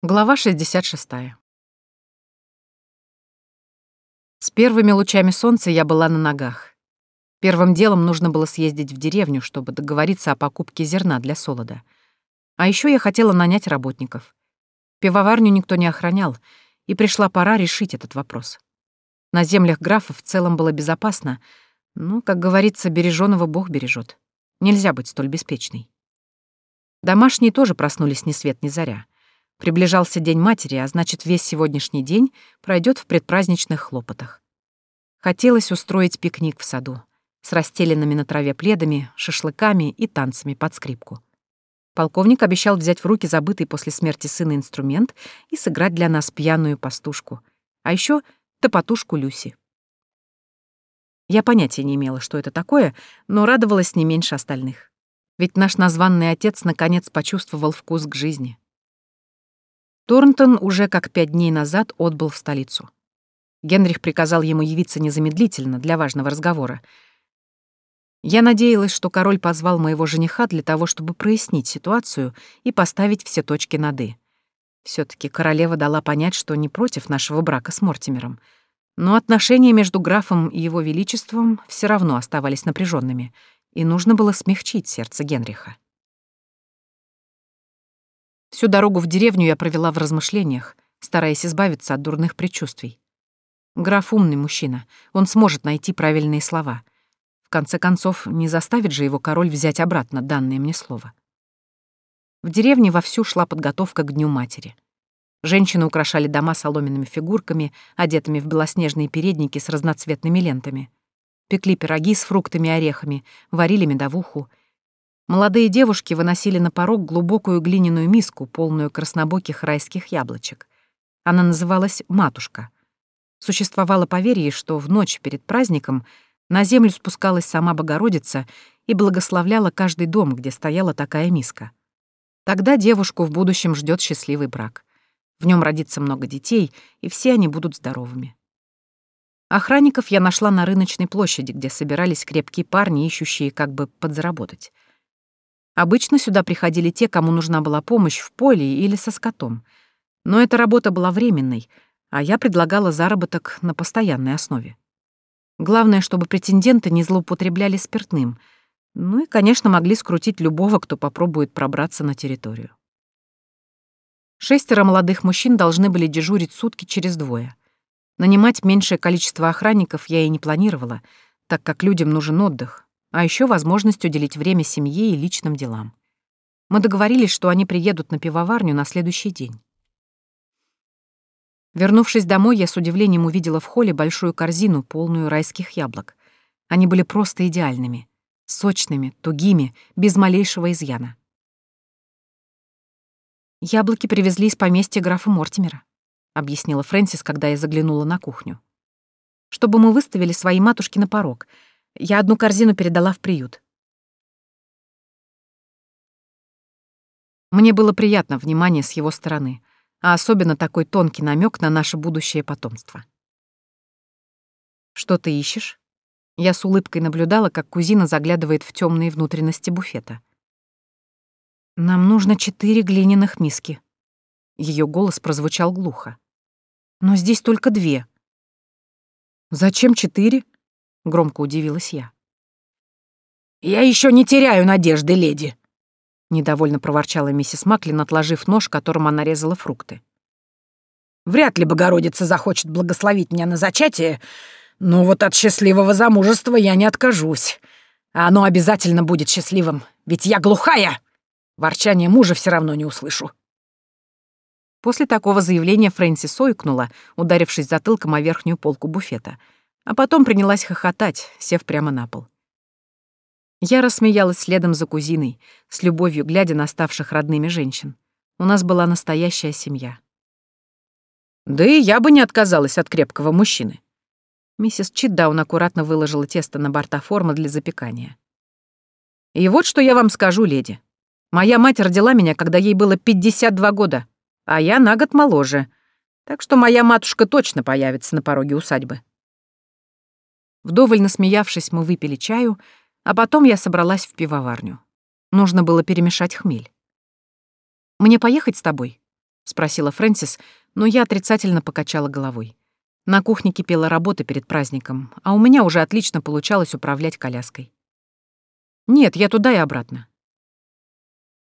Глава 66. С первыми лучами солнца я была на ногах. Первым делом нужно было съездить в деревню, чтобы договориться о покупке зерна для солода. А еще я хотела нанять работников. Пивоварню никто не охранял, и пришла пора решить этот вопрос. На землях графа в целом было безопасно, но, как говорится, бережёного Бог бережет. Нельзя быть столь беспечной. Домашние тоже проснулись ни свет ни заря — Приближался День матери, а значит, весь сегодняшний день пройдет в предпраздничных хлопотах. Хотелось устроить пикник в саду с расстеленными на траве пледами, шашлыками и танцами под скрипку. Полковник обещал взять в руки забытый после смерти сына инструмент и сыграть для нас пьяную пастушку, а еще топотушку Люси. Я понятия не имела, что это такое, но радовалась не меньше остальных. Ведь наш названный отец наконец почувствовал вкус к жизни. Торнтон уже как пять дней назад отбыл в столицу. Генрих приказал ему явиться незамедлительно для важного разговора. Я надеялась, что король позвал моего жениха для того, чтобы прояснить ситуацию и поставить все точки над «и». все таки королева дала понять, что не против нашего брака с Мортимером. Но отношения между графом и его величеством все равно оставались напряженными, и нужно было смягчить сердце Генриха. Всю дорогу в деревню я провела в размышлениях, стараясь избавиться от дурных предчувствий. Граф умный мужчина, он сможет найти правильные слова. В конце концов, не заставит же его король взять обратно данное мне слово. В деревне вовсю шла подготовка к Дню матери. Женщины украшали дома соломенными фигурками, одетыми в белоснежные передники с разноцветными лентами. Пекли пироги с фруктами и орехами, варили медовуху, Молодые девушки выносили на порог глубокую глиняную миску, полную краснобоких райских яблочек. Она называлась «матушка». Существовало поверье, что в ночь перед праздником на землю спускалась сама Богородица и благословляла каждый дом, где стояла такая миска. Тогда девушку в будущем ждет счастливый брак. В нем родится много детей, и все они будут здоровыми. Охранников я нашла на рыночной площади, где собирались крепкие парни, ищущие как бы подзаработать. Обычно сюда приходили те, кому нужна была помощь в поле или со скотом. Но эта работа была временной, а я предлагала заработок на постоянной основе. Главное, чтобы претенденты не злоупотребляли спиртным. Ну и, конечно, могли скрутить любого, кто попробует пробраться на территорию. Шестеро молодых мужчин должны были дежурить сутки через двое. Нанимать меньшее количество охранников я и не планировала, так как людям нужен отдых, а еще возможность уделить время семье и личным делам. Мы договорились, что они приедут на пивоварню на следующий день. Вернувшись домой, я с удивлением увидела в холле большую корзину, полную райских яблок. Они были просто идеальными, сочными, тугими, без малейшего изъяна. «Яблоки привезли из поместья графа Мортимера», — объяснила Фрэнсис, когда я заглянула на кухню. «Чтобы мы выставили свои матушки на порог — я одну корзину передала в приют. Мне было приятно внимание с его стороны, а особенно такой тонкий намек на наше будущее потомство. «Что ты ищешь?» Я с улыбкой наблюдала, как кузина заглядывает в темные внутренности буфета. «Нам нужно четыре глиняных миски». Ее голос прозвучал глухо. «Но здесь только две». «Зачем четыре?» — громко удивилась я. «Я еще не теряю надежды, леди!» — недовольно проворчала миссис Маклин, отложив нож, которым она резала фрукты. «Вряд ли Богородица захочет благословить меня на зачатие, но вот от счастливого замужества я не откажусь. А оно обязательно будет счастливым, ведь я глухая! Ворчание мужа все равно не услышу». После такого заявления Фрэнсис ойкнула, ударившись затылком о верхнюю полку буфета — а потом принялась хохотать, сев прямо на пол. Я рассмеялась следом за кузиной, с любовью глядя на ставших родными женщин. У нас была настоящая семья. Да и я бы не отказалась от крепкого мужчины. Миссис Читдаун аккуратно выложила тесто на борта формы для запекания. И вот что я вам скажу, леди. Моя мать родила меня, когда ей было 52 года, а я на год моложе. Так что моя матушка точно появится на пороге усадьбы. Вдоволь насмеявшись, мы выпили чаю, а потом я собралась в пивоварню. Нужно было перемешать хмель. «Мне поехать с тобой?» — спросила Фрэнсис, но я отрицательно покачала головой. На кухне кипела работа перед праздником, а у меня уже отлично получалось управлять коляской. Нет, я туда и обратно.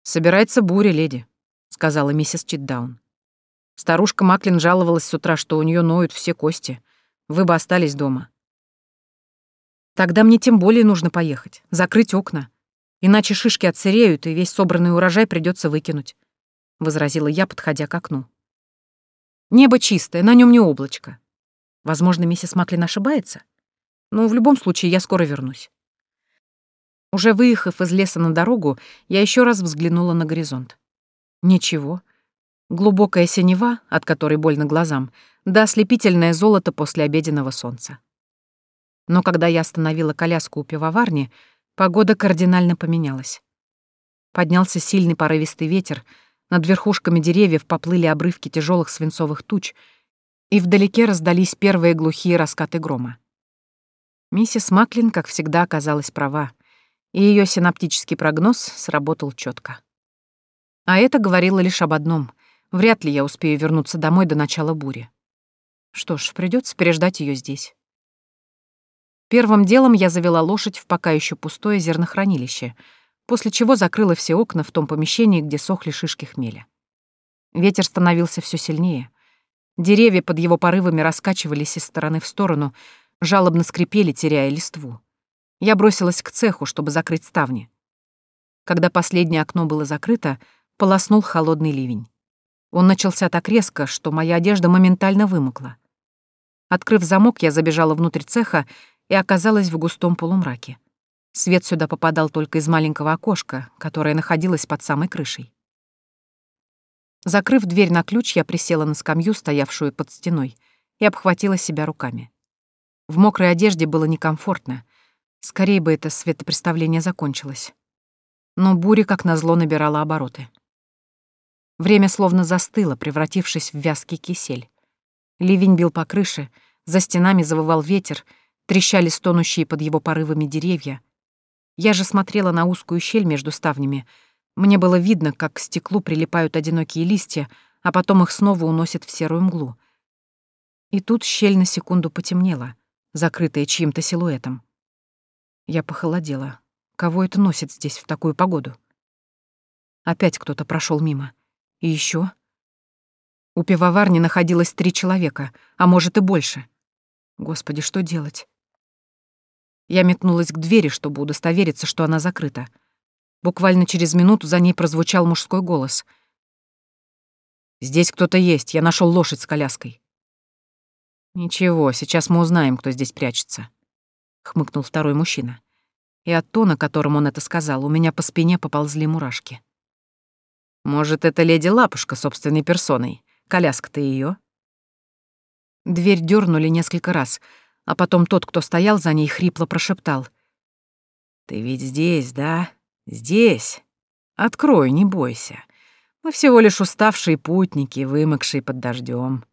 Собирается буря, леди, сказала миссис Читдаун. Старушка Маклин жаловалась с утра, что у нее ноют все кости. Вы бы остались дома. Тогда мне тем более нужно поехать, закрыть окна. Иначе шишки отсыреют, и весь собранный урожай придется выкинуть, возразила я, подходя к окну. Небо чистое, на нем не облачко. Возможно, миссис Маклин ошибается. Но в любом случае я скоро вернусь. Уже выехав из леса на дорогу, я еще раз взглянула на горизонт. Ничего. Глубокая синева, от которой больно глазам, да ослепительное золото после обеденного солнца. Но когда я остановила коляску у пивоварни, погода кардинально поменялась. Поднялся сильный порывистый ветер, над верхушками деревьев поплыли обрывки тяжелых свинцовых туч, и вдалеке раздались первые глухие раскаты грома. Миссис Маклин, как всегда, оказалась права, и ее синаптический прогноз сработал четко. А это говорило лишь об одном — вряд ли я успею вернуться домой до начала бури. Что ж, придется переждать ее здесь. Первым делом я завела лошадь в пока еще пустое зернохранилище, после чего закрыла все окна в том помещении, где сохли шишки хмеля. Ветер становился все сильнее — Деревья под его порывами раскачивались из стороны в сторону, жалобно скрипели, теряя листву. Я бросилась к цеху, чтобы закрыть ставни. Когда последнее окно было закрыто, полоснул холодный ливень. Он начался так резко, что моя одежда моментально вымокла. Открыв замок, я забежала внутрь цеха и оказалась в густом полумраке. Свет сюда попадал только из маленького окошка, которое находилось под самой крышей. Закрыв дверь на ключ, я присела на скамью, стоявшую под стеной, и обхватила себя руками. В мокрой одежде было некомфортно. Скорее бы это светопреставление закончилось. Но буря, как назло, набирала обороты. Время словно застыло, превратившись в вязкий кисель. Ливень бил по крыше, за стенами завывал ветер, трещали стонущие под его порывами деревья. Я же смотрела на узкую щель между ставнями — мне было видно, как к стеклу прилипают одинокие листья, а потом их снова уносят в серую мглу. И тут щель на секунду потемнела, закрытая чьим-то силуэтом. Я похолодела. Кого это носит здесь в такую погоду? Опять кто-то прошел мимо. И еще. У пивоварни находилось три человека, а может и больше. Господи, что делать? Я метнулась к двери, чтобы удостовериться, что она закрыта. Буквально через минуту за ней прозвучал мужской голос. «Здесь кто-то есть, я нашел лошадь с коляской». «Ничего, сейчас мы узнаем, кто здесь прячется», — хмыкнул второй мужчина. И от тона, которым он это сказал, у меня по спине поползли мурашки. «Может, это леди Лапушка собственной персоной? Коляска-то ее? Дверь дернули несколько раз, а потом тот, кто стоял за ней, хрипло прошептал. «Ты ведь здесь, да?» Здесь. Открой, не бойся. Мы всего лишь уставшие путники, вымокшие под дождем.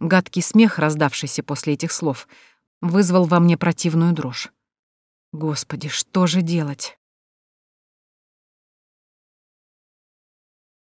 Гадкий смех, раздавшийся после этих слов, вызвал во мне противную дрожь. Господи, что же делать?